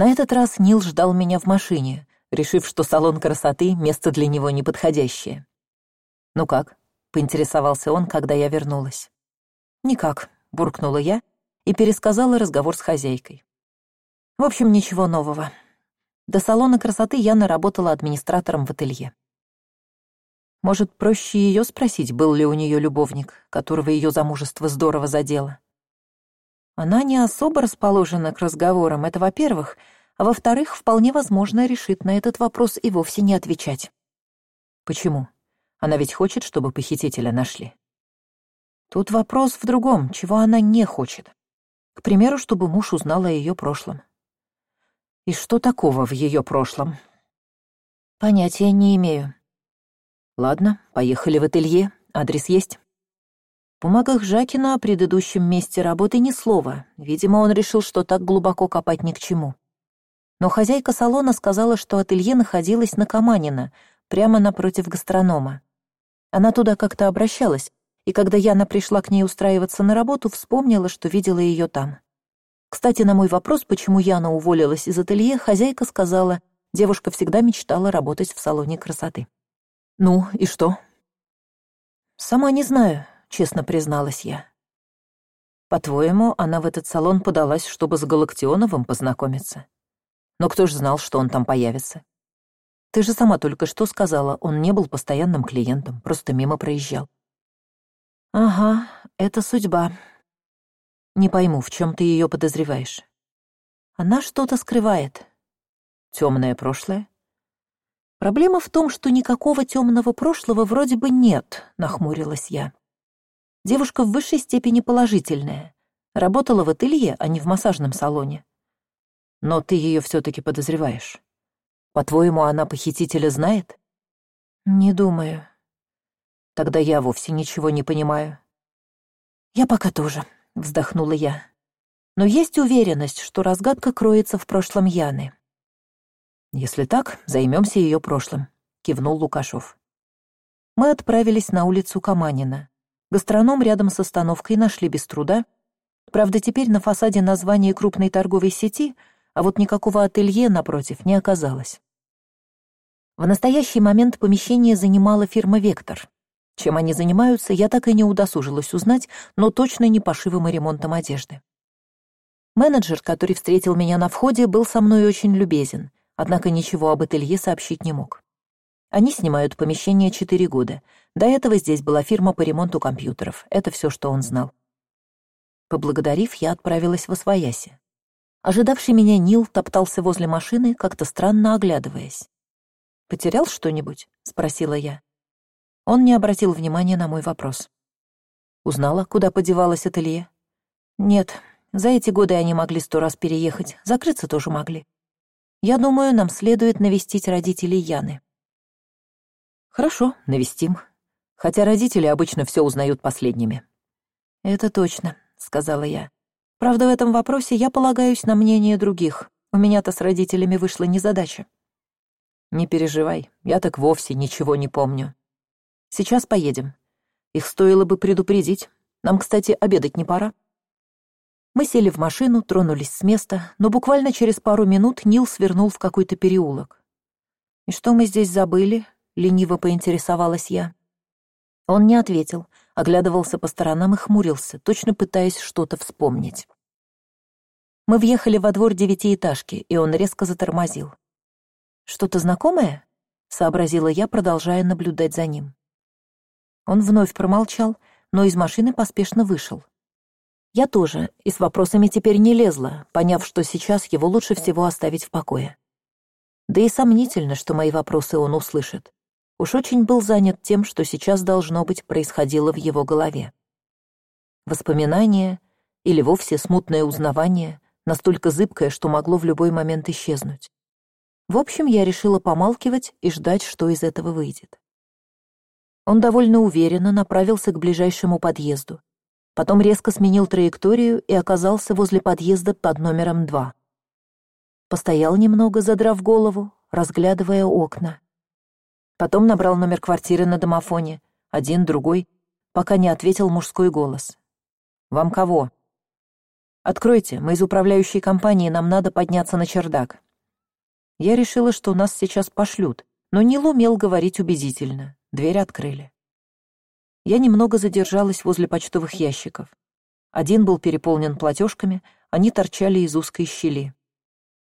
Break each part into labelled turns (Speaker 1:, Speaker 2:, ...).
Speaker 1: На этот раз Нил ждал меня в машине, решив, что салон красоты — место для него неподходящее. «Ну как?» — поинтересовался он, когда я вернулась. «Никак», — буркнула я и пересказала разговор с хозяйкой. В общем, ничего нового. До салона красоты Яна работала администратором в ателье. Может, проще ее спросить, был ли у нее любовник, которого ее замужество здорово задело. Она не особо расположена к разговорам, это во-первых, а во-вторых, вполне возможно решит на этот вопрос и вовсе не отвечать. Почему? Она ведь хочет, чтобы похитителя нашли. Тут вопрос в другом, чего она не хочет. К примеру, чтобы муж узнал о ее прошлом. И что такого в ее прошлом? Понятия не имею. Ладно, поехали в ателье, адрес есть. Бумагах Жакина о предыдущем месте работы ни слова. Видимо, он решил, что так глубоко копать ни к чему. Но хозяйка салона сказала, что ателье находилось на Каманина, прямо напротив гастронома. Она туда как-то обращалась, и когда Яна пришла к ней устраиваться на работу, вспомнила, что видела ее там. Кстати, на мой вопрос, почему Яна уволилась из ателье, хозяйка сказала, девушка всегда мечтала работать в салоне красоты. «Ну, и что?» «Сама не знаю», — честно призналась я. «По-твоему, она в этот салон подалась, чтобы с Галактионовым познакомиться? Но кто ж знал, что он там появится? Ты же сама только что сказала, он не был постоянным клиентом, просто мимо проезжал». «Ага, это судьба», не пойму, в чем ты ее подозреваешь. Она что-то скрывает. Темное прошлое? Проблема в том, что никакого темного прошлого вроде бы нет, нахмурилась я. Девушка в высшей степени положительная. Работала в ателье, а не в массажном салоне. Но ты ее все-таки подозреваешь. По-твоему, она похитителя знает? Не думаю. Тогда я вовсе ничего не понимаю. Я пока тоже, — вздохнула я. «Но есть уверенность, что разгадка кроется в прошлом Яны». «Если так, займемся ее прошлым», — кивнул Лукашов. Мы отправились на улицу Каманина. Гастроном рядом с остановкой нашли без труда. Правда, теперь на фасаде название крупной торговой сети, а вот никакого ателье, напротив, не оказалось. В настоящий момент помещение занимала фирма «Вектор», чем они занимаются, я так и не удосужилась узнать, но точно не пошивом и ремонтом одежды. Менеджер, который встретил меня на входе, был со мной очень любезен, однако ничего об ателье сообщить не мог. Они снимают помещение четыре года. До этого здесь была фирма по ремонту компьютеров. Это все, что он знал. Поблагодарив, я отправилась в Освояси. Ожидавший меня Нил топтался возле машины, как-то странно оглядываясь. «Потерял что-нибудь?» — спросила я. Он не обратил внимания на мой вопрос. Узнала, куда подевалась ателье? Нет, за эти годы они могли сто раз переехать, закрыться тоже могли. Я думаю, нам следует навестить родителей Яны. Хорошо, навестим. Хотя родители обычно все узнают последними. Это точно, сказала я. Правда, в этом вопросе я полагаюсь на мнение других. У меня-то с родителями вышла незадача. Не переживай, я так вовсе ничего не помню. Сейчас поедем. Их стоило бы предупредить. Нам, кстати, обедать не пора. Мы сели в машину, тронулись с места, но буквально через пару минут Нил свернул в какой-то переулок. «И что мы здесь забыли?» — лениво поинтересовалась я. Он не ответил, оглядывался по сторонам и хмурился, точно пытаясь что-то вспомнить. Мы въехали во двор девятиэтажки, и он резко затормозил. «Что-то знакомое?» — сообразила я, продолжая наблюдать за ним. Он вновь промолчал, но из машины поспешно вышел. Я тоже, и с вопросами теперь не лезла, поняв, что сейчас его лучше всего оставить в покое. Да и сомнительно, что мои вопросы он услышит. Уж очень был занят тем, что сейчас, должно быть, происходило в его голове. Воспоминания или вовсе смутное узнавание, настолько зыбкое, что могло в любой момент исчезнуть. В общем, я решила помалкивать и ждать, что из этого выйдет. Он довольно уверенно направился к ближайшему подъезду. Потом резко сменил траекторию и оказался возле подъезда под номером два. Постоял немного, задрав голову, разглядывая окна. Потом набрал номер квартиры на домофоне, один, другой, пока не ответил мужской голос. «Вам кого?» откройте мы из управляющей компании нам надо подняться на чердак я решила что нас сейчас пошлют но нил умел говорить убедительно. Дверь открыли. Я немного задержалась возле почтовых ящиков. Один был переполнен платежками они торчали из узкой щели.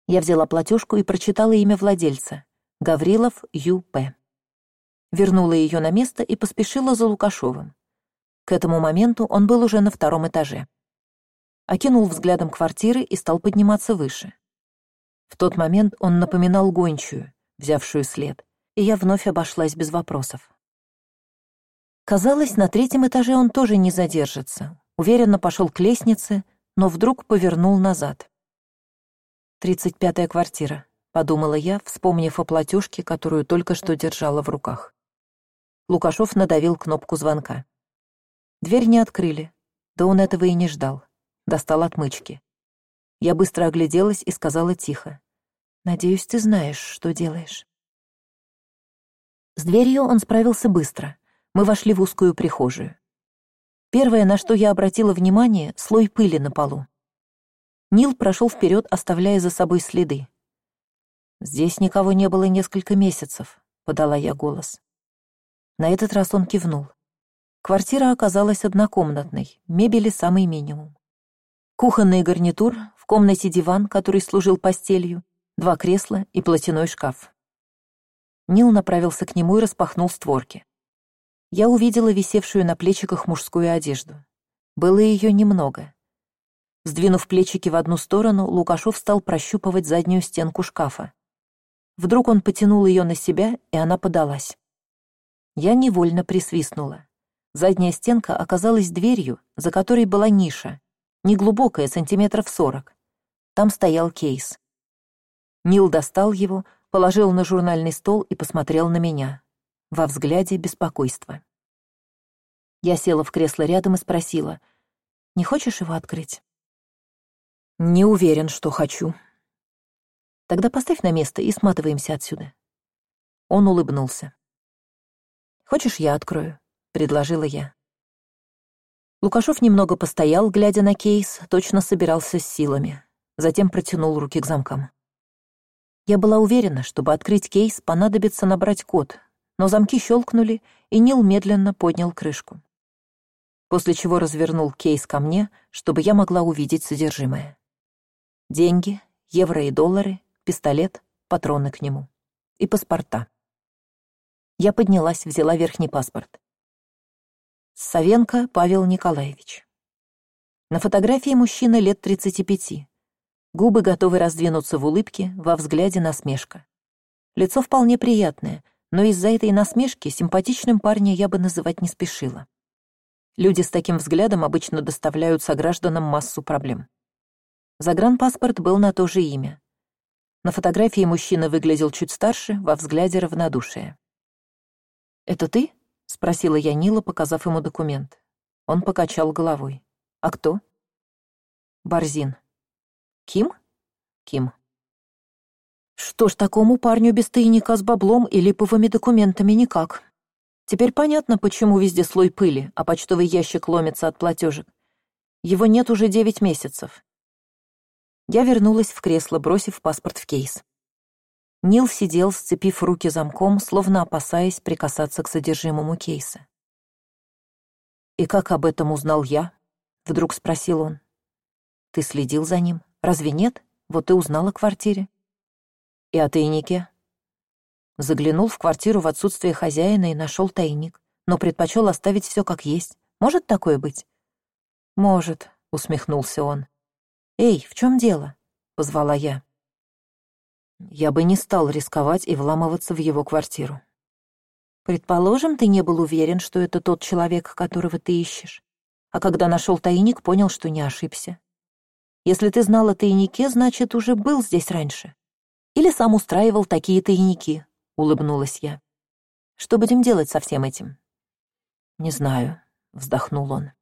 Speaker 1: Я взяла платежку и прочитала имя владельца. Гаврилов ю.п. вернула ее на место и поспешила за лукашовым. К этому моменту он был уже на втором этаже. Окинул взглядом квартиры и стал подниматься выше. В тот момент он напоминал гончую взявшую след и я вновь обошлась без вопросов. Казалось на третьем этаже он тоже не задержится уверенно пошел к лестнице но вдруг повернул назад. Тридцать пятая квартира подумала я вспомнив о платежке которую только что держала в руках лукашов надавил кнопку звонка. Дверь не открыли да он этого и не ждал. Достал отмычки. Я быстро огляделась и сказала тихо. Надеюсь ты знаешь что делаешь с дверью он справился быстро. Мы вошли в узкую прихожую. Первое на что я обратила внимание слой пыли на полу. Нил прошел вперед оставляя за собой следы. Здесь никого не было несколько месяцев подала я голос на этот раз он кивнул. Квартира оказалась однокомнатной мебели самый минимум. Кухонный гарнитур в комнате диван который служил постелью два кресла и платяной шкаф. Нил направился к нему и распахнул створки. Я увидела висевшую на плечиках мужскую одежду. Было ее немного. Сдвинув плечики в одну сторону лукашов стал прощупывать заднюю стенку шкафа. Вдруг он потянул ее на себя и она подалась я невольно присвистнула. Задняя стенка оказалась дверью за которой была ниша неглубокая сантиметров сорок. Там стоял кейс. Нил достал его положил на журнальный стол и посмотрел на меня. Во взгляде беспокойства я села в кресло рядом и спросила не хочешь его открыть? Не уверен что хочу тогда поставь на место и сматываемся отсюда он улыбнулся хочешь я открою предложила я. Лукашов немного постоял глядя на кейс точно собирался с силами. Затем протянул руки к замкам. Я была уверена чтобы открыть кейс понадобится набрать код но замки щелкнули и нил медленно поднял крышку. После чего развернул кейс ко мне чтобы я могла увидеть содержимое. Деньги евро и доллары пистолет патроны к нему и паспорта я поднялась взяла верхний паспорт Савенко Павел Николаевич. На фотографии мужчина лет тридцати пяти. Губы готовы раздвинуться в улыбке, во взгляде насмешка. Лицо вполне приятное, но из-за этой насмешки симпатичным парня я бы называть не спешила. Люди с таким взглядом обычно доставляют согражданам массу проблем. Загранпаспорт был на то же имя. На фотографии мужчина выглядел чуть старше, во взгляде равнодушие. «Это ты?» спросила я нила показав ему документ. Он покачал головой. А кто? Барзин ким? Ким что ж такому парню без тайника с баблом и липовыми документами никак? Теперь понятно почему везде слой пыли а почтовый ящик ломится от платежек. Его нет уже девять месяцев я вернулась в кресло бросив паспорт в кейс нил сидел сцепив руки замком словно опасаясь прикасаться к содержимому кейса. И как об этом узнал я вдруг спросил он. Ты следил за ним? Разве нет? Вот и узнал о квартире и о тайнике? Заглянул в квартиру в отсутствие хозяина и нашел тайник но предпочел оставить все как есть. Может такое быть? Может усмехнулся он. Эй в чем дело позвала я я бы не стал рисковать и вламываться в его квартиру. Предположим ты не был уверен что это тот человек которого ты ищешь. А когда нашел тайник понял что не ошибся. Если ты знал о тайнике значит уже был здесь раньше. Или сам устраивал такие тайники улыбнулась я. Что будем делать со всем этим? Не знаю вздохнул он.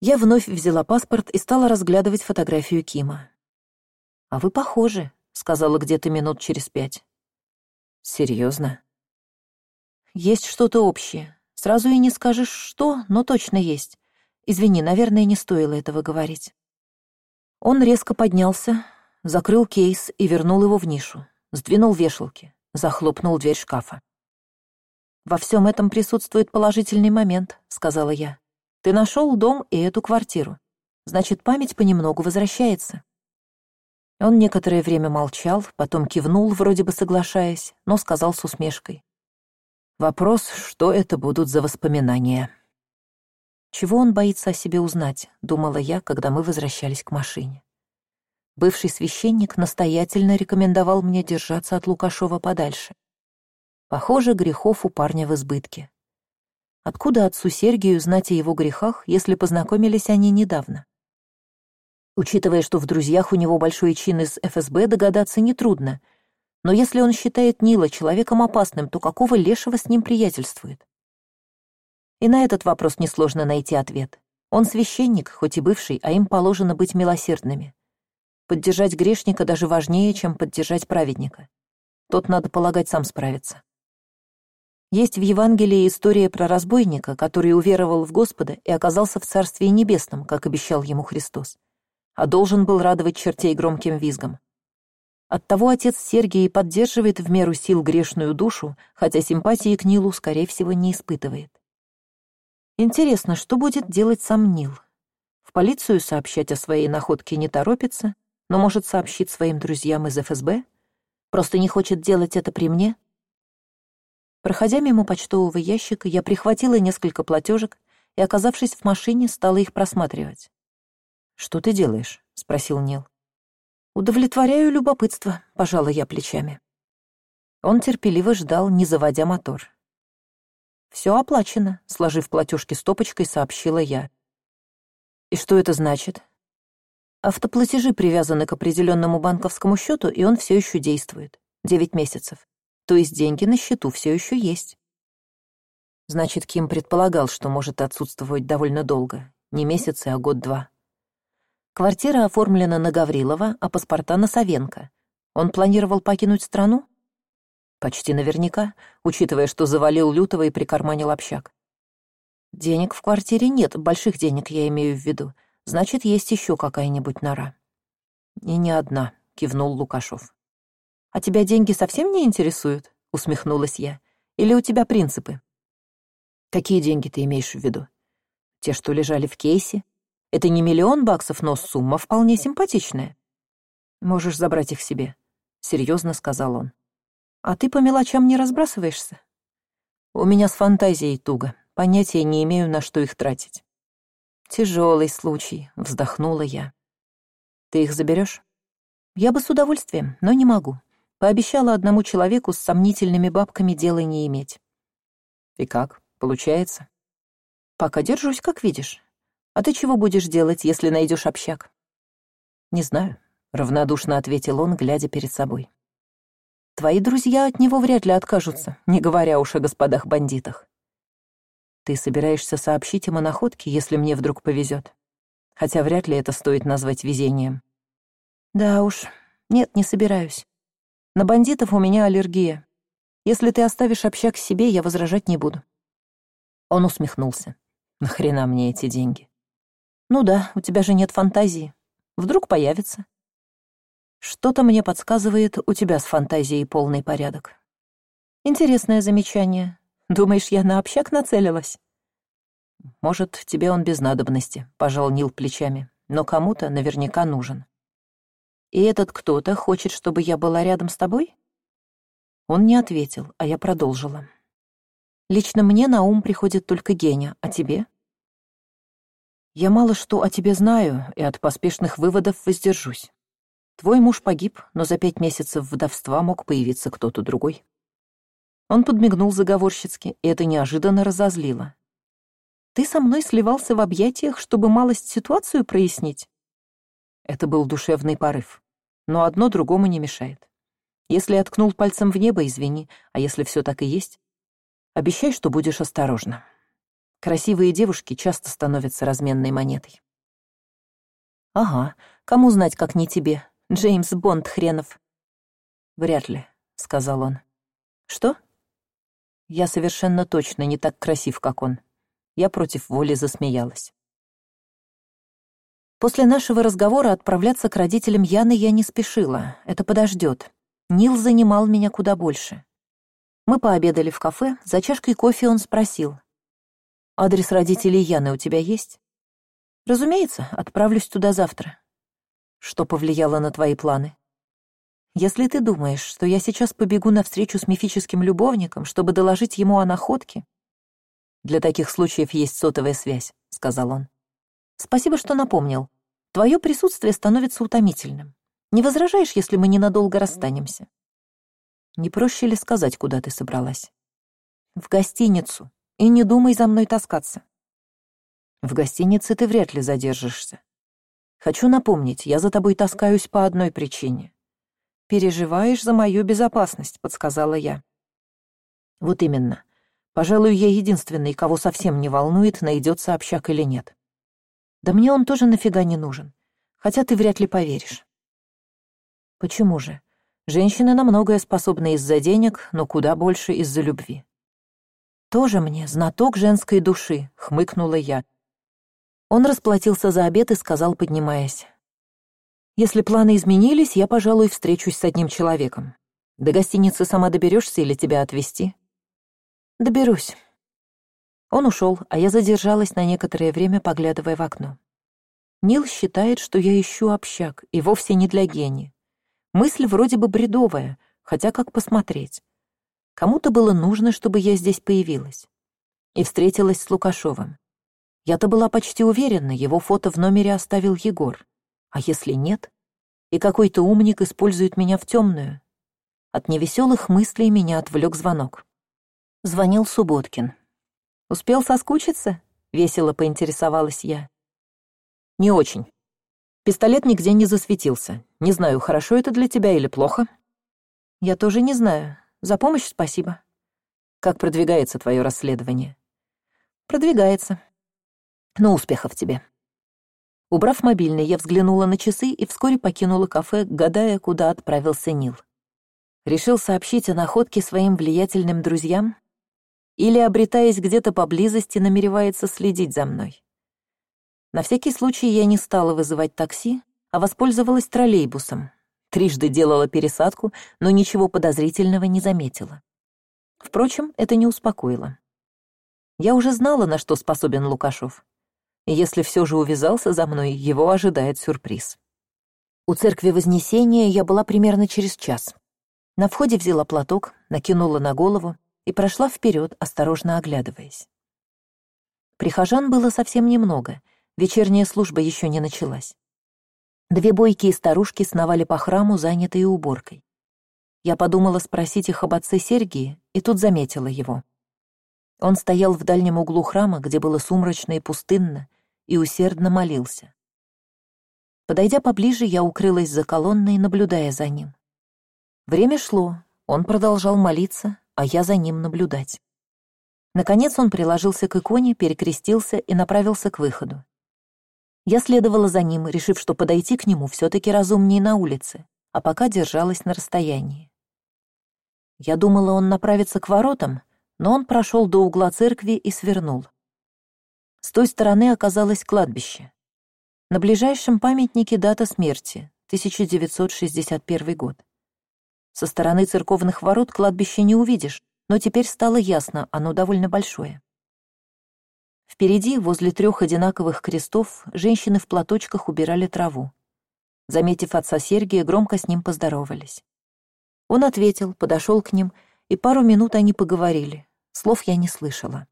Speaker 1: Я вновь взяла паспорт и стала разглядывать фотографию кима. А вы похожи сказала где-то минут через пять серьезно есть что то общее сразу и не скажешь что но точно есть извини наверное не стоило этого говорить Он резко поднялся, закрыл кейс и вернул его в нишу, сдвинул вешалки, захлопнул дверь шкафа. «Во всем этом присутствует положительный момент», — сказала я. «Ты нашел дом и эту квартиру. Значит, память понемногу возвращается». Он некоторое время молчал, потом кивнул, вроде бы соглашаясь, но сказал с усмешкой. «Вопрос, что это будут за воспоминания?» Чего он боится о себе узнать, думала я, когда мы возвращались к машине. Бывший священник настоятельно рекомендовал мне держаться от Лукашова подальше. Похоже, грехов у парня в избытке. Откуда отцу Сергию знать о его грехах, если познакомились они недавно? Учитывая, что в друзьях у него большой чин из ФСБ, догадаться нетрудно. Но если он считает Нила человеком опасным, то какого лешего с ним приятельствует? И на этот вопрос несложно найти ответ. Он священник, хоть и бывший, а им положено быть милосердными. Поддержать грешника даже важнее, чем поддержать праведника. Тот, надо полагать, сам справится. Есть в Евангелии история про разбойника, который уверовал в Господа и оказался в Царстве Небесном, как обещал ему Христос, а должен был радовать чертей громким визгом. Оттого отец Сергий поддерживает в меру сил грешную душу, хотя симпатии к Нилу, скорее всего, не испытывает. Интересно, что будет делать сам Нил? В полицию сообщать о своей находке не торопится, но может сообщить своим друзьям из ФСБ? Просто не хочет делать это при мне? Проходя мимо почтового ящика, я прихватила несколько платежек и, оказавшись в машине, стала их просматривать. «Что ты делаешь?» — спросил Нил. «Удовлетворяю любопытство», — пожала я плечами. Он терпеливо ждал, не заводя мотор. Все оплачено», — сложив платежки стопочкой, сообщила я. «И что это значит?» Автоплатежи привязаны к определенному банковскому счету, и он все еще действует. Девять месяцев. То есть деньги на счету все еще есть. Значит, Ким предполагал, что может отсутствовать довольно долго. Не месяцы, а год-два. Квартира оформлена на Гаврилова, а паспорта на Савенко. Он планировал покинуть страну? Почти наверняка, учитывая, что завалил Лютого и прикарманил общак. Денег в квартире нет, больших денег я имею в виду. Значит, есть еще какая-нибудь нора. И не одна, кивнул Лукашов. А тебя деньги совсем не интересуют? Усмехнулась я. Или у тебя принципы? Какие деньги ты имеешь в виду? Те, что лежали в кейсе? Это не миллион баксов, но сумма вполне симпатичная. Можешь забрать их себе, серьезно сказал он. А ты по мелочам не разбрасываешься? У меня с фантазией туго. Понятия не имею, на что их тратить. Тяжелый случай, вздохнула я. Ты их заберешь? Я бы с удовольствием, но не могу. Пообещала одному человеку с сомнительными бабками дела не иметь. И как, получается? Пока держусь, как видишь. А ты чего будешь делать, если найдешь общак? Не знаю, равнодушно ответил он, глядя перед собой. Твои друзья от него вряд ли откажутся, не говоря уж о господах-бандитах. Ты собираешься сообщить им о находке, если мне вдруг повезет? Хотя вряд ли это стоит назвать везением. Да уж, нет, не собираюсь. На бандитов у меня аллергия. Если ты оставишь общак себе, я возражать не буду. Он усмехнулся. Нахрена мне эти деньги? Ну да, у тебя же нет фантазии. Вдруг появится. Что-то мне подсказывает, у тебя с фантазией полный порядок. Интересное замечание. Думаешь, я на общак нацелилась? Может, тебе он без надобности, пожал Нил плечами, но кому-то наверняка нужен. И этот кто-то хочет, чтобы я была рядом с тобой? Он не ответил, а я продолжила. Лично мне на ум приходит только Геня, а тебе? Я мало что о тебе знаю и от поспешных выводов воздержусь. Твой муж погиб, но за пять месяцев вдовства мог появиться кто-то другой. Он подмигнул заговорщицки, и это неожиданно разозлило. «Ты со мной сливался в объятиях, чтобы малость ситуацию прояснить?» Это был душевный порыв, но одно другому не мешает. Если я пальцем в небо, извини, а если все так и есть, обещай, что будешь осторожна. Красивые девушки часто становятся разменной монетой. «Ага, кому знать, как не тебе», Джеймс Бонд хренов. Вряд ли, сказал он. Что? Я совершенно точно не так красив, как он. Я против воли засмеялась. После нашего разговора отправляться к родителям Яны я не спешила. Это подождет. Нил занимал меня куда больше. Мы пообедали в кафе, за чашкой кофе он спросил. «Адрес родителей Яны у тебя есть?» «Разумеется, отправлюсь туда завтра». «Что повлияло на твои планы?» «Если ты думаешь, что я сейчас побегу навстречу с мифическим любовником, чтобы доложить ему о находке...» «Для таких случаев есть сотовая связь», — сказал он. Спасибо, что напомнил. Твое присутствие становится утомительным. Не возражаешь, если мы ненадолго расстанемся? Не проще ли сказать, куда ты собралась? В гостиницу. И не думай за мной таскаться. В гостинице ты вряд ли задержишься. Хочу напомнить, я за тобой таскаюсь по одной причине. Переживаешь за мою безопасность, подсказала я. Вот именно. Пожалуй, я единственный, кого совсем не волнует, найдется общак или нет. Да мне он тоже нафига не нужен. Хотя ты вряд ли поверишь. Почему же? Женщины на многое способны из-за денег, но куда больше из-за любви. Тоже мне знаток женской души, хмыкнула я. Он расплатился за обед и сказал, поднимаясь. Если планы изменились, я, пожалуй, встречусь с одним человеком. До гостиницы сама доберешься или тебя отвезти? Доберусь. Он ушел, а я задержалась на некоторое время, поглядывая в окно. Нил считает, что я ищу общак, и вовсе не для Гени. Мысль вроде бы бредовая, хотя как посмотреть. Кому-то было нужно, чтобы я здесь появилась. И встретилась с Лукашовым. Я-то была почти уверена, его фото в номере оставил Егор. А если нет? И какой-то умник использует меня в темную. От невеселых мыслей меня отвлек звонок. Звонил Субботкин. Успел соскучиться?» — весело поинтересовалась я. «Не очень. Пистолет нигде не засветился. Не знаю, хорошо это для тебя или плохо». «Я тоже не знаю. За помощь спасибо». «Как продвигается твое расследование?» «Продвигается. Ну, успехов тебе». Убрав мобильный, я взглянула на часы и вскоре покинула кафе, гадая, куда отправился Нил. Решил сообщить о находке своим влиятельным друзьям или, обретаясь где-то поблизости, намеревается следить за мной. На всякий случай я не стала вызывать такси, а воспользовалась троллейбусом. Трижды делала пересадку, но ничего подозрительного не заметила. Впрочем, это не успокоило. Я уже знала, на что способен Лукашов. Если все же увязался за мной, его ожидает сюрприз. У церкви Вознесения я была примерно через час. На входе взяла платок, накинула на голову и прошла вперед, осторожно оглядываясь. Прихожан было совсем немного, вечерняя служба еще не началась. Две бойкие старушки сновали по храму, занятые уборкой. Я подумала спросить их об отце Сергии, и тут заметила его. Он стоял в дальнем углу храма, где было сумрачно и пустынно, и усердно молился. Подойдя поближе, я укрылась за колонной, наблюдая за ним. Время шло, он продолжал молиться, а я за ним наблюдать. Наконец он приложился к иконе, перекрестился и направился к выходу. Я следовала за ним, решив, что подойти к нему все таки разумнее на улице, а пока держалась на расстоянии. Я думала, он направится к воротам, но он прошел до угла церкви и свернул. С той стороны оказалось кладбище. На ближайшем памятнике дата смерти — 1961 год. Со стороны церковных ворот кладбище не увидишь, но теперь стало ясно, оно довольно большое. Впереди, возле трех одинаковых крестов, женщины в платочках убирали траву. Заметив отца Сергия, громко с ним поздоровались. Он ответил, подошел к ним, и пару минут они поговорили. Слов я не слышала.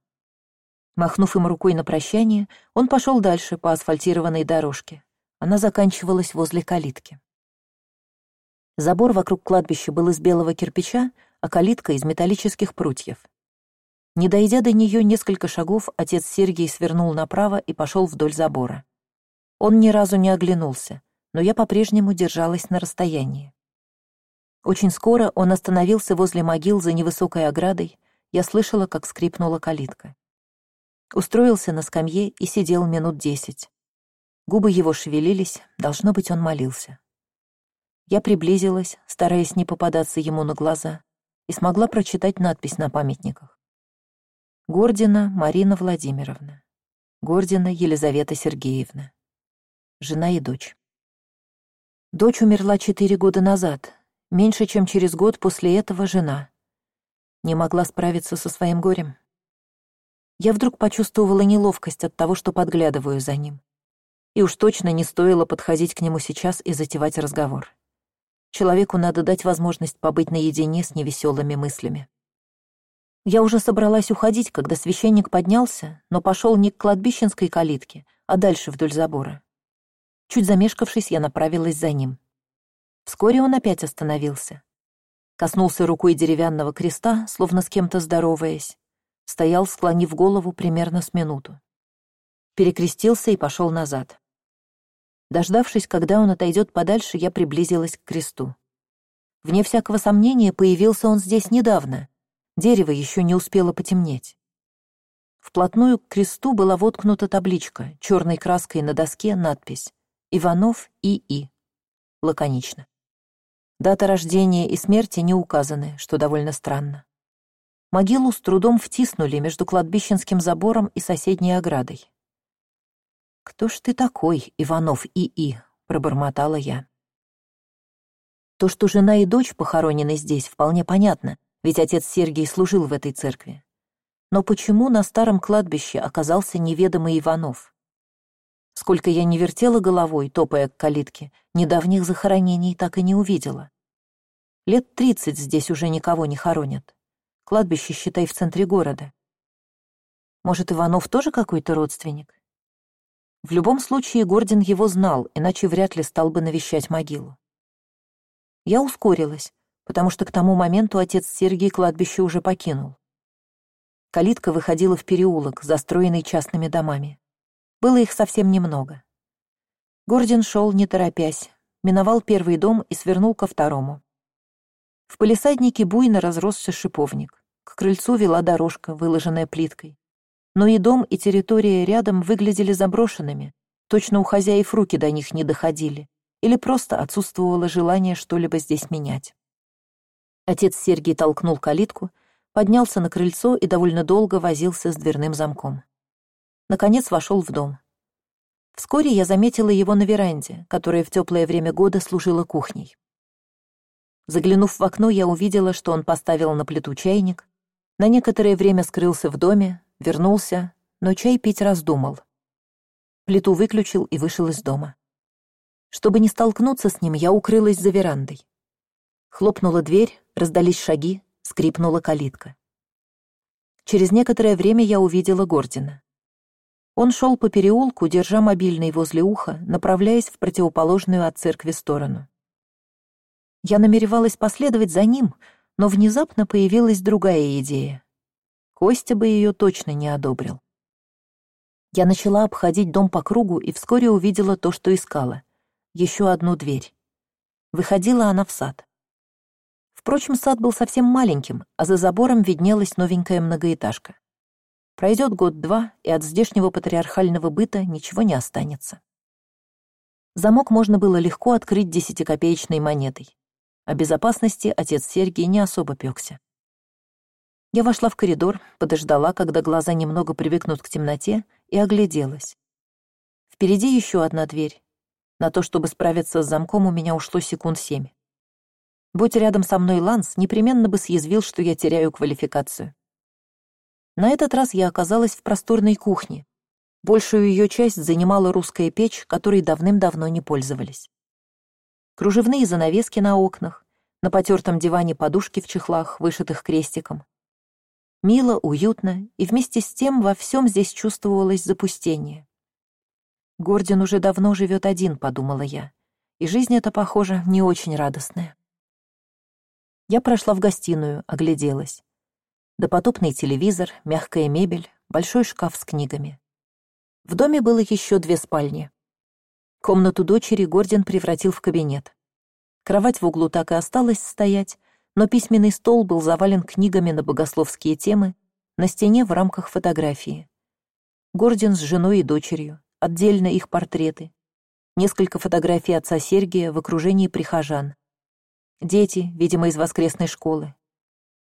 Speaker 1: Махнув им рукой на прощание, он пошел дальше по асфальтированной дорожке. Она заканчивалась возле калитки. Забор вокруг кладбища был из белого кирпича, а калитка — из металлических прутьев. Не дойдя до нее несколько шагов, отец Сергий свернул направо и пошел вдоль забора. Он ни разу не оглянулся, но я по-прежнему держалась на расстоянии. Очень скоро он остановился возле могил за невысокой оградой, я слышала, как скрипнула калитка. Устроился на скамье и сидел минут десять. Губы его шевелились, должно быть, он молился. Я приблизилась, стараясь не попадаться ему на глаза, и смогла прочитать надпись на памятниках. Гордина Марина Владимировна. Гордина Елизавета Сергеевна. жена и дочь. Дочь умерла четыре года назад, меньше чем через год после этого жена. Не могла справиться со своим горем. Я вдруг почувствовала неловкость от того, что подглядываю за ним. И уж точно не стоило подходить к нему сейчас и затевать разговор. Человеку надо дать возможность побыть наедине с невеселыми мыслями. Я уже собралась уходить, когда священник поднялся, но пошел не к кладбищенской калитке, а дальше вдоль забора. Чуть замешкавшись, я направилась за ним. Вскоре он опять остановился. Коснулся рукой деревянного креста, словно с кем-то здороваясь. Стоял, склонив голову примерно с минуту. Перекрестился и пошел назад. Дождавшись, когда он отойдет подальше, я приблизилась к кресту. Вне всякого сомнения, появился он здесь недавно. Дерево еще не успело потемнеть. Вплотную к кресту была воткнута табличка, черной краской на доске надпись «Иванов И.И». Лаконично. Дата рождения и смерти не указаны, что довольно странно. Могилу с трудом втиснули между кладбищенским забором и соседней оградой. «Кто ж ты такой, Иванов И.И.?» — пробормотала я. То, что жена и дочь похоронены здесь, вполне понятно, ведь отец Сергий служил в этой церкви. Но почему на старом кладбище оказался неведомый Иванов? Сколько я не вертела головой, топая к калитке, недавних захоронений так и не увидела. Лет тридцать здесь уже никого не хоронят. Кладбище, считай, в центре города. Может, Иванов тоже какой-то родственник? В любом случае, Гордин его знал, иначе вряд ли стал бы навещать могилу. Я ускорилась, потому что к тому моменту отец Сергий кладбище уже покинул. Калитка выходила в переулок, застроенный частными домами. Было их совсем немного. Гордин шел, не торопясь, миновал первый дом и свернул ко второму. В полисаднике буйно разросся шиповник. К крыльцу вела дорожка, выложенная плиткой но и дом, и территория рядом выглядели заброшенными, точно у хозяев руки до них не доходили, или просто отсутствовало желание что-либо здесь менять. Отец Сергий толкнул калитку, поднялся на крыльцо и довольно долго возился с дверным замком. Наконец вошел в дом. Вскоре я заметила его на веранде, которая в теплое время года служила кухней. Заглянув в окно, я увидела, что он поставил на плиту чайник, на некоторое время скрылся в доме, вернулся, но чай пить раздумал. Плиту выключил и вышел из дома. Чтобы не столкнуться с ним, я укрылась за верандой. Хлопнула дверь, раздались шаги, скрипнула калитка. Через некоторое время я увидела Гордина. Он шел по переулку, держа мобильный возле уха, направляясь в противоположную от церкви сторону. Я намеревалась последовать за ним, но внезапно появилась другая идея. Костя бы ее точно не одобрил. Я начала обходить дом по кругу и вскоре увидела то, что искала. Еще одну дверь. Выходила она в сад. Впрочем, сад был совсем маленьким, а за забором виднелась новенькая многоэтажка. Пройдет год-два, и от здешнего патриархального быта ничего не останется. Замок можно было легко открыть десятикопеечной монетой. О безопасности отец Сергий не особо пёкся. Я вошла в коридор, подождала, когда глаза немного привыкнут к темноте, и огляделась. Впереди еще одна дверь. На то, чтобы справиться с замком, у меня ушло секунд семь. Будь рядом со мной Ланс, непременно бы съязвил, что я теряю квалификацию. На этот раз я оказалась в просторной кухне. Большую ее часть занимала русская печь, которой давным-давно не пользовались. Кружевные занавески на окнах, на потертом диване подушки в чехлах, вышитых крестиком, Мило, уютно, и вместе с тем во всем здесь чувствовалось запустение. Гордин уже давно живет один, подумала я, и жизнь эта, похоже, не очень радостная. Я прошла в гостиную, огляделась. Допотопный телевизор, мягкая мебель, большой шкаф с книгами. В доме было еще две спальни. Комнату дочери Гордин превратил в кабинет. Кровать в углу так и осталась стоять, но письменный стол был завален книгами на богословские темы, на стене в рамках фотографии. Гордин с женой и дочерью, отдельно их портреты, несколько фотографий отца Сергия в окружении прихожан. Дети, видимо, из воскресной школы.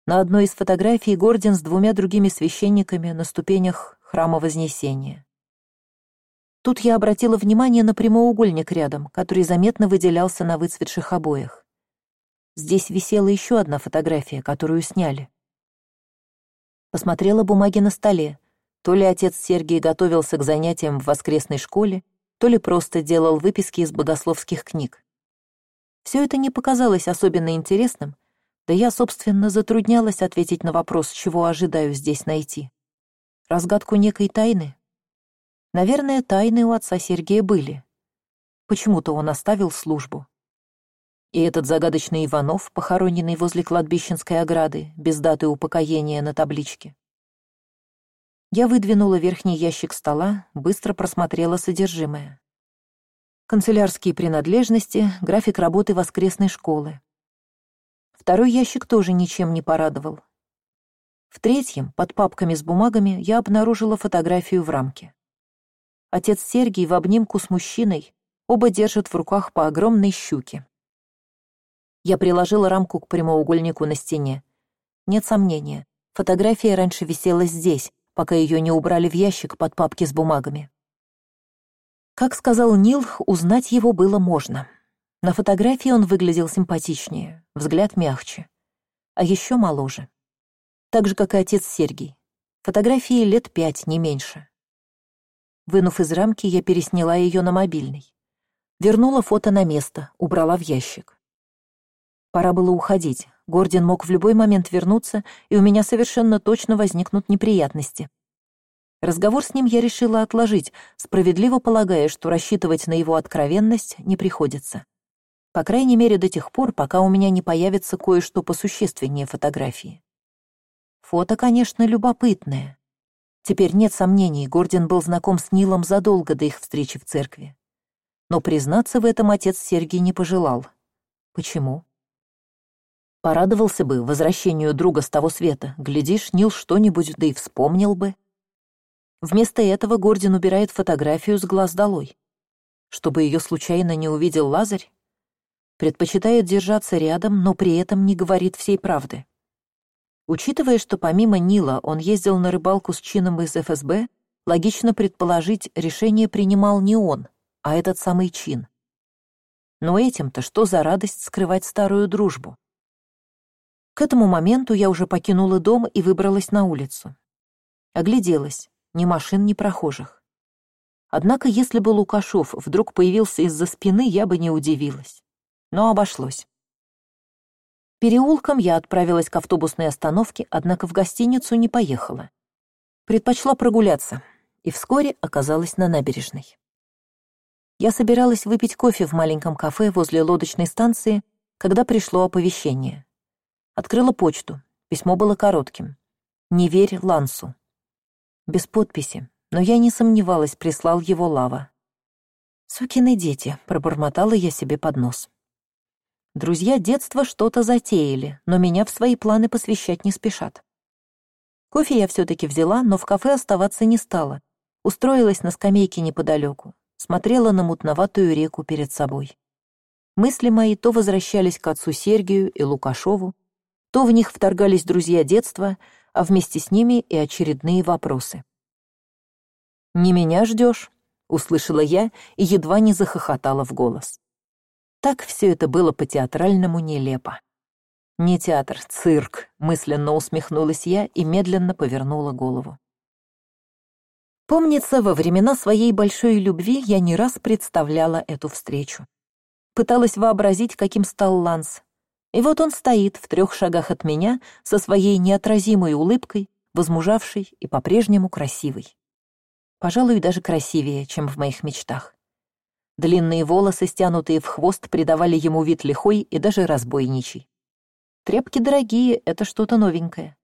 Speaker 1: На одной из фотографий Гордин с двумя другими священниками на ступенях храма Вознесения. Тут я обратила внимание на прямоугольник рядом, который заметно выделялся на выцветших обоях. Здесь висела еще одна фотография, которую сняли. Посмотрела бумаги на столе. То ли отец Сергий готовился к занятиям в воскресной школе, то ли просто делал выписки из богословских книг. Все это не показалось особенно интересным, да я, собственно, затруднялась ответить на вопрос, чего ожидаю здесь найти. Разгадку некой тайны? Наверное, тайны у отца Сергея были. Почему-то он оставил службу. И этот загадочный Иванов, похороненный возле кладбищенской ограды, без даты упокоения на табличке. Я выдвинула верхний ящик стола, быстро просмотрела содержимое. Канцелярские принадлежности, график работы воскресной школы. Второй ящик тоже ничем не порадовал. В третьем, под папками с бумагами, я обнаружила фотографию в рамке. Отец Сергий в обнимку с мужчиной, оба держат в руках по огромной щуке. Я приложила рамку к прямоугольнику на стене. Нет сомнения, фотография раньше висела здесь, пока ее не убрали в ящик под папки с бумагами. Как сказал Нил, узнать его было можно. На фотографии он выглядел симпатичнее, взгляд мягче, а еще моложе. Так же, как и отец Сергий. Фотографии лет пять, не меньше. Вынув из рамки, я пересняла ее на мобильный. Вернула фото на место, убрала в ящик. Пора было уходить. Гордин мог в любой момент вернуться, и у меня совершенно точно возникнут неприятности. Разговор с ним я решила отложить, справедливо полагая, что рассчитывать на его откровенность не приходится. По крайней мере, до тех пор, пока у меня не появится кое-что посущественнее фотографии. Фото, конечно, любопытное. Теперь нет сомнений, Гордин был знаком с Нилом задолго до их встречи в церкви. Но признаться в этом отец Сергий не пожелал. Почему? Порадовался бы возвращению друга с того света. Глядишь, Нил что-нибудь да и вспомнил бы. Вместо этого Гордин убирает фотографию с глаз долой. Чтобы ее случайно не увидел Лазарь, предпочитает держаться рядом, но при этом не говорит всей правды. Учитывая, что помимо Нила он ездил на рыбалку с чином из ФСБ, логично предположить, решение принимал не он, а этот самый чин. Но этим-то что за радость скрывать старую дружбу? К этому моменту я уже покинула дом и выбралась на улицу. Огляделась, ни машин, ни прохожих. Однако, если бы Лукашов вдруг появился из-за спины, я бы не удивилась. Но обошлось. Переулком я отправилась к автобусной остановке, однако в гостиницу не поехала. Предпочла прогуляться и вскоре оказалась на набережной. Я собиралась выпить кофе в маленьком кафе возле лодочной станции, когда пришло оповещение. Открыла почту. Письмо было коротким. «Не верь Лансу». Без подписи, но я не сомневалась, прислал его Лава. «Сукины дети», — пробормотала я себе под нос. Друзья детства что-то затеяли, но меня в свои планы посвящать не спешат. Кофе я все таки взяла, но в кафе оставаться не стала. Устроилась на скамейке неподалеку, смотрела на мутноватую реку перед собой. Мысли мои то возвращались к отцу Сергию и Лукашову, то в них вторгались друзья детства, а вместе с ними и очередные вопросы. «Не меня ждешь?» — услышала я и едва не захохотала в голос. Так все это было по-театральному нелепо. «Не театр, цирк», — мысленно усмехнулась я и медленно повернула голову. Помнится, во времена своей большой любви я не раз представляла эту встречу. Пыталась вообразить, каким стал Ланс, и вот он стоит в трех шагах от меня со своей неотразимой улыбкой, возмужавшей и по-прежнему красивой. Пожалуй, даже красивее, чем в моих мечтах. Длинные волосы, стянутые в хвост, придавали ему вид лихой и даже разбойничий. Тряпки дорогие — это что-то новенькое.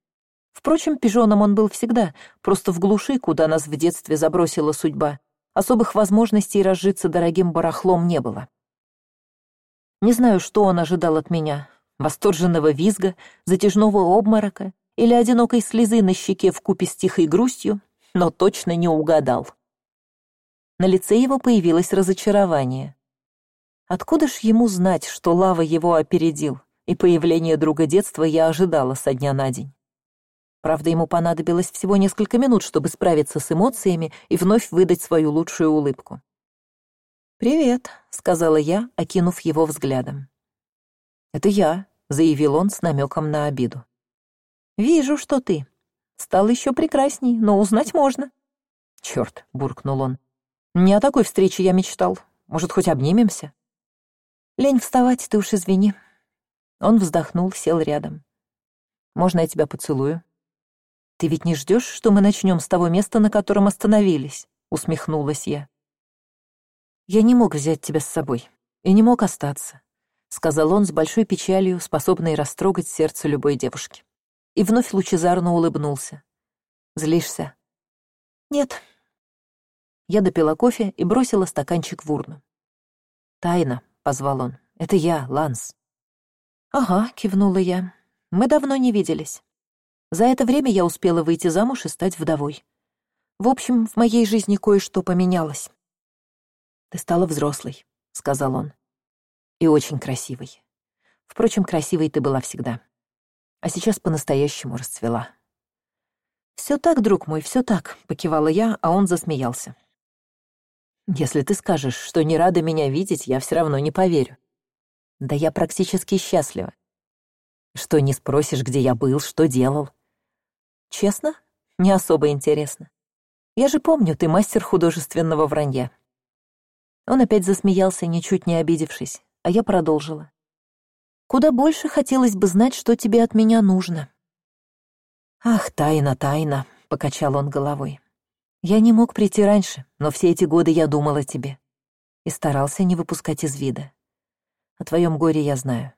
Speaker 1: Впрочем, пижоном он был всегда, просто в глуши, куда нас в детстве забросила судьба. Особых возможностей разжиться дорогим барахлом не было. Не знаю, что он ожидал от меня, восторженного визга, затяжного обморока или одинокой слезы на щеке в купе с тихой грустью, но точно не угадал. На лице его появилось разочарование. Откуда ж ему знать, что Лава его опередил, и появление друга детства я ожидала со дня на день? Правда, ему понадобилось всего несколько минут, чтобы справиться с эмоциями и вновь выдать свою лучшую улыбку. «Привет», — сказала я, окинув его взглядом. «Это я», — заявил он с намеком на обиду. «Вижу, что ты. Стал еще прекрасней, но узнать можно». «Черт», — буркнул он. «Не о такой встрече я мечтал. Может, хоть обнимемся?» «Лень вставать, ты уж извини». Он вздохнул, сел рядом. «Можно я тебя поцелую?» «Ты ведь не ждешь, что мы начнем с того места, на котором остановились?» — усмехнулась я. «Я не мог взять тебя с собой и не мог остаться», — сказал он с большой печалью, способной растрогать сердце любой девушки. И вновь лучезарно улыбнулся. «Злишься?» «Нет». Я допила кофе и бросила стаканчик в урну. «Тайна», — позвал он, — «это я, Ланс». «Ага», — кивнула я, — «мы давно не виделись». За это время я успела выйти замуж и стать вдовой. В общем, в моей жизни кое-что поменялось. «Ты стала взрослой», — сказал он. «И очень красивой. Впрочем, красивой ты была всегда. А сейчас по-настоящему расцвела». «Все так, друг мой, все так», — покивала я, а он засмеялся. «Если ты скажешь, что не рада меня видеть, я все равно не поверю. Да я практически счастлива. Что не спросишь, где я был, что делал. Честно? Не особо интересно. Я же помню, ты мастер художественного вранья. Он опять засмеялся, ничуть не обидевшись, а я продолжила. Куда больше хотелось бы знать, что тебе от меня нужно. Ах, тайна, тайна, покачал он головой. Я не мог прийти раньше, но все эти годы я думал о тебе и старался не выпускать из вида. О твоем горе я знаю.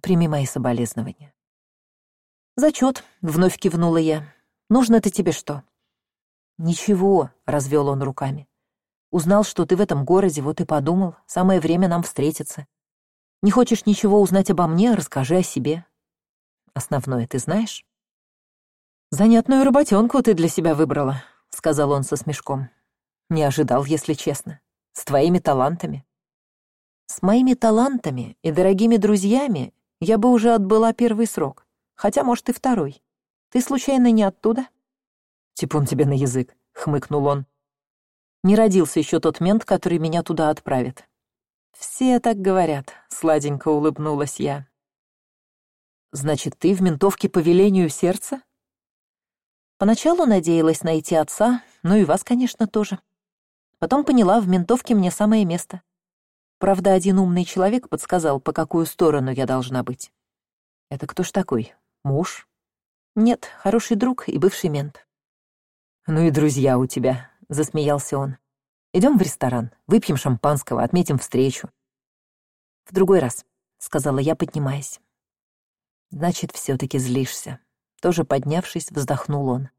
Speaker 1: Прими мои соболезнования. «Зачет», — вновь кивнула я. «Нужно-то тебе что?» «Ничего», — развел он руками. «Узнал, что ты в этом городе, вот и подумал, самое время нам встретиться. Не хочешь ничего узнать обо мне, расскажи о себе. Основное ты знаешь?» «Занятную работенку ты для себя выбрала», — сказал он со смешком. «Не ожидал, если честно. С твоими талантами». «С моими талантами и дорогими друзьями я бы уже отбыла первый срок. Хотя, может, и второй. Ты случайно не оттуда?» «Типун тебе на язык», — хмыкнул он. «Не родился еще тот мент, который меня туда отправит». «Все так говорят», — сладенько улыбнулась я. «Значит, ты в ментовке по велению сердца?» Поначалу надеялась найти отца, ну и вас, конечно, тоже. Потом поняла, в ментовке мне самое место. Правда, один умный человек подсказал, по какую сторону я должна быть. «Это кто ж такой?» Муж? Нет, хороший друг и бывший мент. Ну и друзья у тебя, засмеялся он. Идем в ресторан, выпьем шампанского, отметим встречу. В другой раз, сказала я, поднимаясь. Значит, все-таки злишься. Тоже поднявшись, вздохнул он.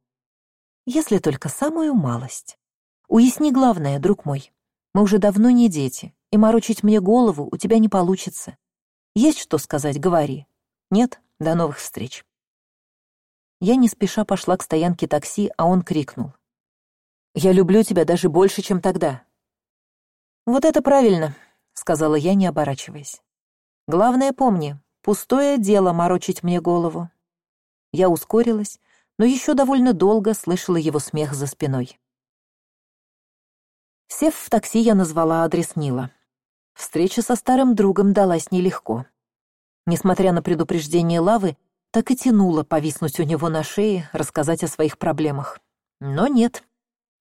Speaker 1: Если только самую малость. Уясни главное, друг мой. Мы уже давно не дети, и морочить мне голову у тебя не получится. Есть что сказать, говори. Нет, до новых встреч. Я не спеша пошла к стоянке такси, а он крикнул. «Я люблю тебя даже больше, чем тогда». «Вот это правильно», — сказала я, не оборачиваясь. «Главное помни, пустое дело морочить мне голову». Я ускорилась, но еще довольно долго слышала его смех за спиной. Сев в такси, я назвала адрес Нила. Встреча со старым другом далась нелегко. Несмотря на предупреждение Лавы, так и тянуло повиснуть у него на шее, рассказать о своих проблемах. Но нет.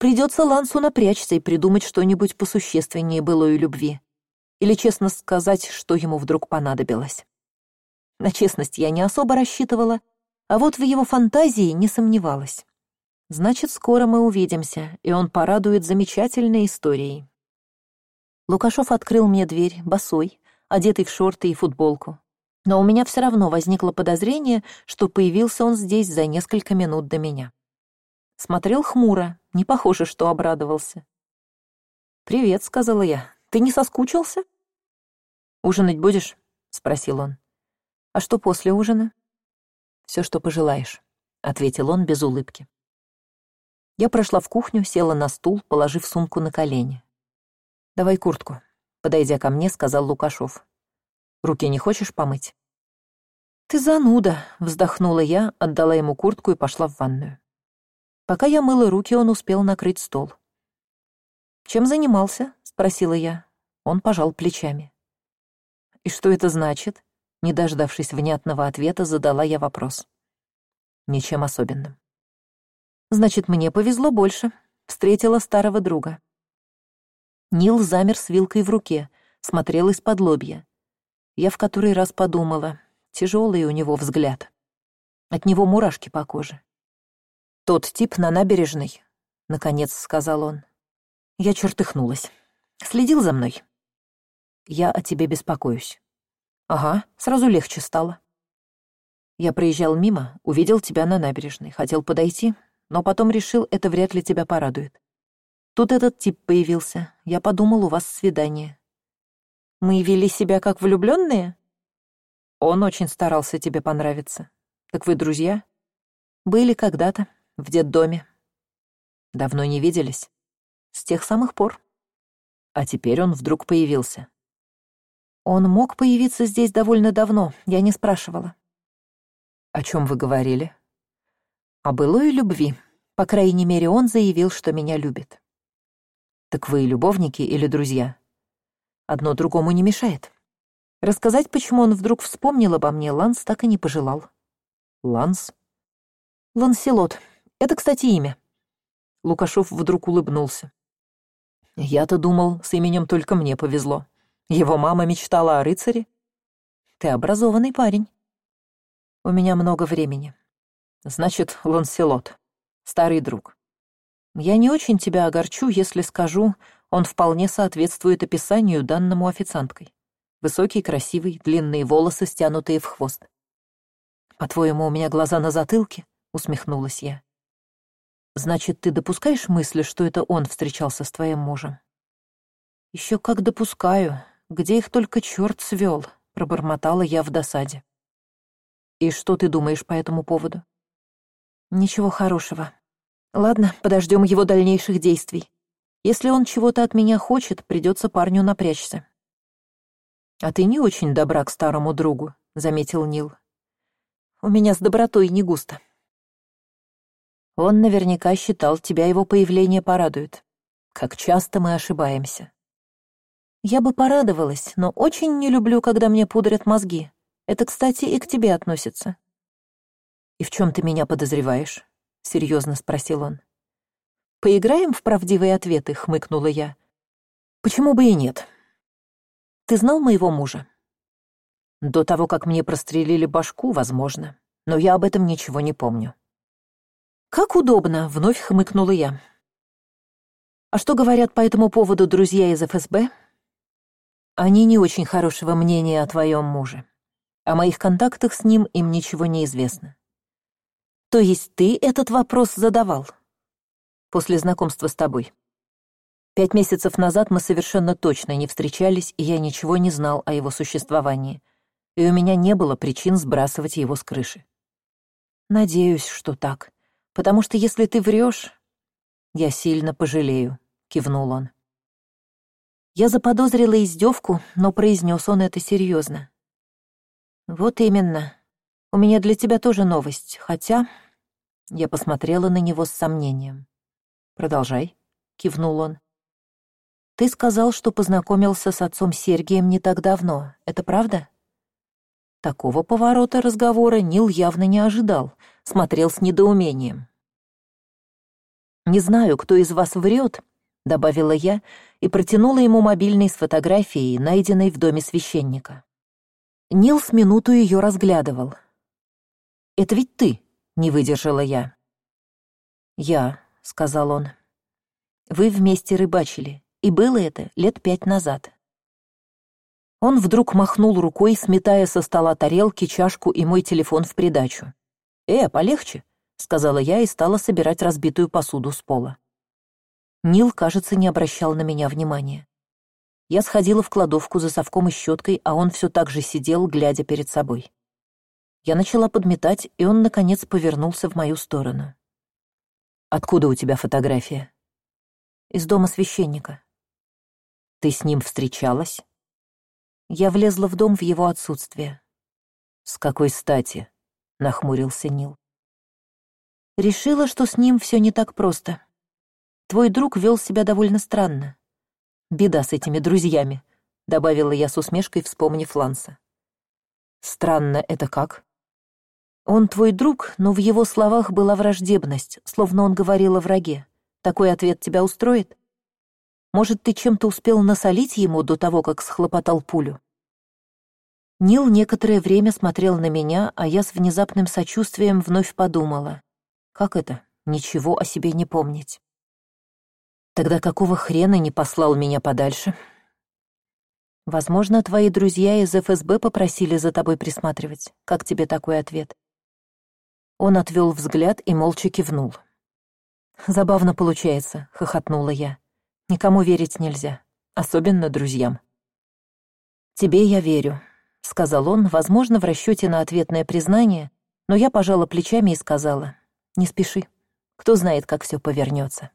Speaker 1: Придется Лансу напрячься и придумать что-нибудь посущественнее былой любви. Или честно сказать, что ему вдруг понадобилось. На честность я не особо рассчитывала, а вот в его фантазии не сомневалась. Значит, скоро мы увидимся, и он порадует замечательной историей. Лукашов открыл мне дверь, босой, одетый в шорты и футболку. Но у меня все равно возникло подозрение, что появился он здесь за несколько минут до меня. Смотрел хмуро, не похоже, что обрадовался. «Привет», — сказала я. «Ты не соскучился?» «Ужинать будешь?» — спросил он. «А что после ужина?» «Все, что пожелаешь», — ответил он без улыбки. Я прошла в кухню, села на стул, положив сумку на колени. «Давай куртку», — подойдя ко мне, сказал Лукашов. Руки не хочешь помыть?» ты зануда вздохнула я отдала ему куртку и пошла в ванную пока я мыла руки он успел накрыть стол. Чем занимался спросила я. Он пожал плечами. И что это значит не дождавшись внятного ответа задала я вопрос. Ничем особенным значит мне повезло больше встретила старого друга. Нил замер с вилкой в руке смотрел из под лобья. Я в который раз подумала тяжелый у него взгляд. От него мурашки по коже тот тип на набережной наконец сказал он. Я чертыхнулась. Следил за мной? Я о тебе беспокоюсь ага сразу легче стало я проезжал мимо увидел тебя на набережной хотел подойти но потом решил это вряд ли тебя порадует. Тут этот тип появился я подумал у вас свидание мы вели себя как влюбленные? Он очень старался тебе понравиться. Так вы друзья? Были когда то в детдоме. Давно не виделись. С тех самых пор. А теперь он вдруг появился. Он мог появиться здесь довольно давно я не спрашивала. О чем вы говорили? О былой любви. По крайней мере он заявил что меня любит. Так вы любовники или друзья? Одно другому не мешает. Рассказать почему он вдруг вспомнил обо мне ланс так и не пожелал. Ланс? Ланселот это кстати имя лукашов вдруг улыбнулся. Я то думал с именем только мне повезло. Его мама мечтала о рыцаре. Ты образованный парень. У меня много времени. Значит ланселот старый друг. Я не очень тебя огорчу если скажу он вполне соответствует описанию данному официанткой. Высокий красивый длинные волосы стянутые в хвост. По твоему у меня глаза на затылке усмехнулась я значит ты допускаешь мысли что это он встречался с твоим мужем? Еще как допускаю. Где их только черт свел пробормотала я в досаде. И что ты думаешь по этому поводу? Ничего хорошего. Ладно подождем его дальнейших действий. Если он чего то от меня хочет придется парню напрячься. А ты не очень добра к старому другу заметил нил. У меня с добротой не густо он наверняка считал тебя его появление порадует. Как часто мы ошибаемся. Я бы порадовалась но очень не люблю когда мне пудрят мозги. Это кстати и к тебе относится. И в чем ты меня подозреваешь? Серьезно спросил он. Поиграем в правдивые ответы хмыкнула я. Почему бы и нет? Ты знал моего мужа? До того как мне прострелили башку возможно. Но я об этом ничего не помню как удобно вновь хмыкнула я. А что говорят по этому поводу друзья из фсб они не очень хорошего мнения о твоем муже. О моих контактах с ним им ничего не известно то есть ты этот вопрос задавал? После знакомства с тобой пять месяцев назад мы совершенно точно не встречались и я ничего не знал о его существовании и у меня не было причин сбрасывать его с крыши надеюсь что так потому что если ты врешь я сильно пожалею кивнул он. Я заподозрила издевку но произнес он это серьезно вот именно. У меня для тебя тоже новость хотя я посмотрела на него с сомнением продолжай кивнул он. Ты сказал что познакомился с отцом сергием не так давно. Это правда? Такого поворота разговора нил явно не ожидал смотрел с недоумением. Не знаю кто из вас врет добавила я и протянула ему мобильный с фотографией найденной в доме священника. Нил с минуту ее разглядывал. Это ведь ты не выдержала я. Я сказал он. Вы вместе рыбачили и было это лет пять назад он вдруг махнул рукой сметая со стола тарелки чашку и мой телефон в придачу э полегче сказала я и стала собирать разбитую посуду с пола. Нил кажется не обращал на меня внимания. Я сходила в кладовку за совком и щеткой а он все так же сидел глядя перед собой. Я начала подметать и он наконец повернулся в мою сторону. Откуда у тебя фотография? Из дома священника ты с ним встречалась? Я влезла в дом в его отсутствие. С какой стати нахмурился нил. Решила что с ним все не так просто. Твой друг вел себя довольно странно. Беда с этими друзьями добавила я с усмешкой вспомнив ланса. Странно это как? Он твой друг но в его словах была враждебность словно он говорил о враге. Такой ответ тебя устроит? Может ты чем то успел насолить ему до того как схлопотал пулю нил некоторое время смотрел на меня а я с внезапным сочувствием вновь подумала как это? Ничего о себе не помнить тогда какого хрена не послал меня подальше? Возможно твои друзья из фсб попросили за тобой присматривать. Как тебе такой ответ? Он отвел взгляд и молча кивнул. Забавно получается хохотнула я. Никому верить нельзя особенно друзьям тебе я верю сказал он возможно в расчете на ответное признание но я пожала плечами и сказала не спеши. Кто знает как все повернется